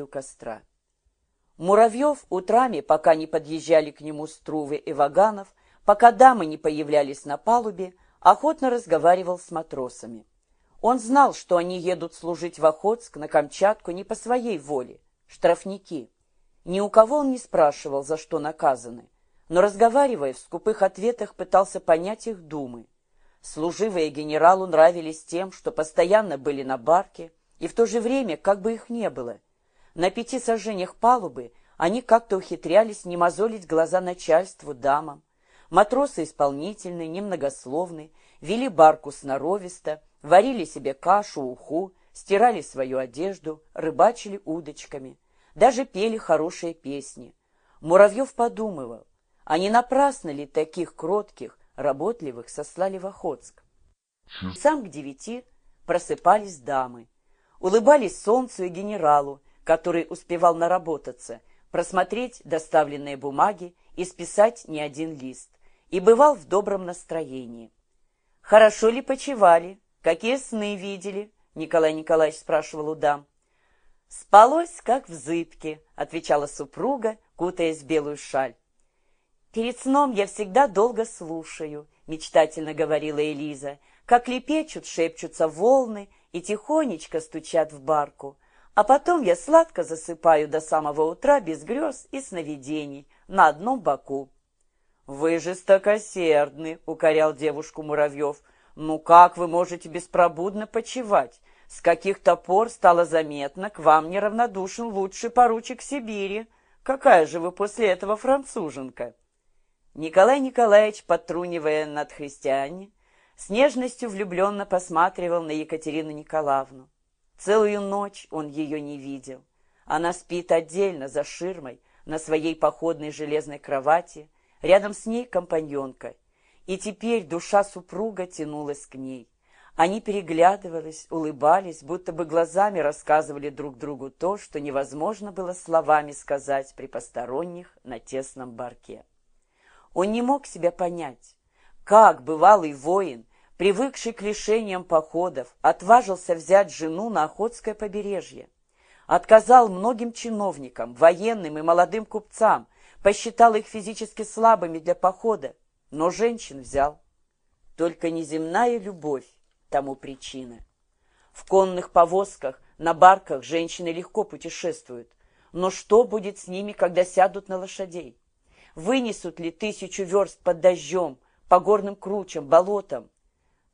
у костра. Муравьев утрами, пока не подъезжали к нему Струвы и Ваганов, пока дамы не появлялись на палубе, охотно разговаривал с матросами. Он знал, что они едут служить в Охотск, на Камчатку не по своей воле, штрафники. Ни у кого он не спрашивал, за что наказаны, но, разговаривая в скупых ответах, пытался понять их думы. Служивые генералу нравились тем, что постоянно были на барке, и в то же время как бы их не было – на пяти сожжениях палубы они как-то ухитрялись не мозолить глаза начальству, дамам. Матросы исполнительные, немногословные, вели барку сноровисто, варили себе кашу, уху, стирали свою одежду, рыбачили удочками, даже пели хорошие песни. Муравьев подумывал, а не напрасно ли таких кротких, работливых сослали в Охотск? Сам к девяти просыпались дамы, улыбались солнцу и генералу, который успевал наработаться, просмотреть доставленные бумаги и списать не один лист, и бывал в добром настроении. «Хорошо ли почевали? Какие сны видели?» Николай Николаевич спрашивал у дам. «Спалось, как в зыбке», — отвечала супруга, кутаясь в белую шаль. «Перед сном я всегда долго слушаю», — мечтательно говорила Элиза, «как лепечут, шепчутся волны и тихонечко стучат в барку. А потом я сладко засыпаю до самого утра без грез и сновидений на одном боку. «Вы жестокосердны», — укорял девушку Муравьев. «Ну как вы можете беспробудно почевать? С каких-то пор стало заметно, к вам неравнодушен лучший поручик Сибири. Какая же вы после этого француженка?» Николай Николаевич, подтрунивая над христиане, с нежностью влюбленно посматривал на Екатерину Николаевну. Целую ночь он ее не видел. Она спит отдельно, за ширмой, на своей походной железной кровати, рядом с ней компаньонка. И теперь душа супруга тянулась к ней. Они переглядывались, улыбались, будто бы глазами рассказывали друг другу то, что невозможно было словами сказать при посторонних на тесном барке. Он не мог себя понять, как бывалый воин привыкший к лишениям походов, отважился взять жену на Охотское побережье. Отказал многим чиновникам, военным и молодым купцам, посчитал их физически слабыми для похода, но женщин взял. Только неземная любовь тому причина. В конных повозках, на барках женщины легко путешествуют, но что будет с ними, когда сядут на лошадей? Вынесут ли тысячу верст под дождем, по горным кручам, болотам?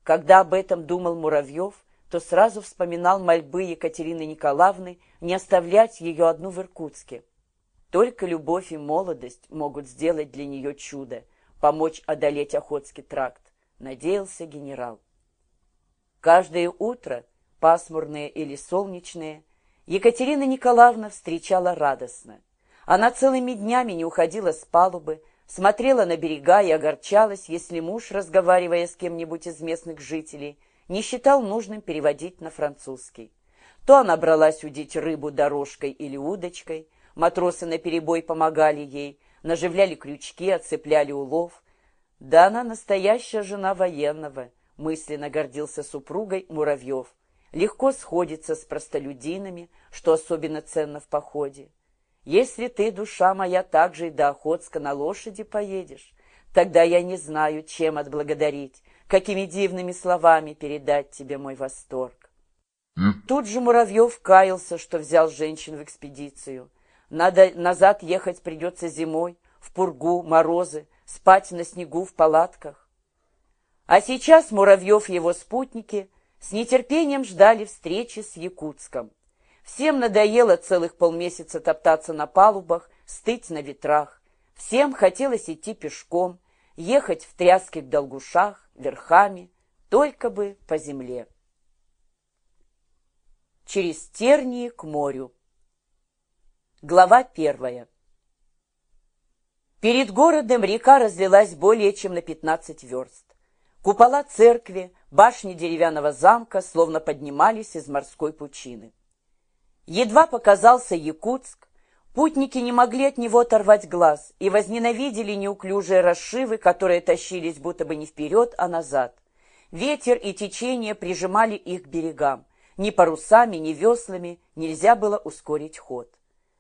Когда об этом думал Муравьев, то сразу вспоминал мольбы Екатерины Николаевны не оставлять ее одну в Иркутске. Только любовь и молодость могут сделать для нее чудо, помочь одолеть Охотский тракт, надеялся генерал. Каждое утро, пасмурное или солнечное, Екатерина Николаевна встречала радостно. Она целыми днями не уходила с палубы, смотрела на берега и огорчалась, если муж, разговаривая с кем-нибудь из местных жителей, не считал нужным переводить на французский. То она бралась удить рыбу дорожкой или удочкой, матросы наперебой помогали ей, наживляли крючки, отцепляли улов. Да она настоящая жена военного, мысленно гордился супругой Муравьев. Легко сходится с простолюдинами, что особенно ценно в походе. Если ты, душа моя, так же и до Охотска на лошади поедешь, тогда я не знаю, чем отблагодарить, какими дивными словами передать тебе мой восторг. Тут же Муравьев каялся, что взял женщин в экспедицию. Надо назад ехать придется зимой, в пургу, морозы, спать на снегу в палатках. А сейчас Муравьев и его спутники с нетерпением ждали встречи с Якутском. Всем надоело целых полмесяца топтаться на палубах, стыть на ветрах. Всем хотелось идти пешком, ехать в тряских долгушах, верхами, только бы по земле. Через тернии к морю. Глава первая. Перед городом река разлилась более чем на 15 верст. Купола церкви, башни деревянного замка словно поднимались из морской пучины. Едва показался Якутск, путники не могли от него оторвать глаз и возненавидели неуклюжие расшивы, которые тащились будто бы не вперед, а назад. Ветер и течение прижимали их к берегам. Ни парусами, ни веслами нельзя было ускорить ход.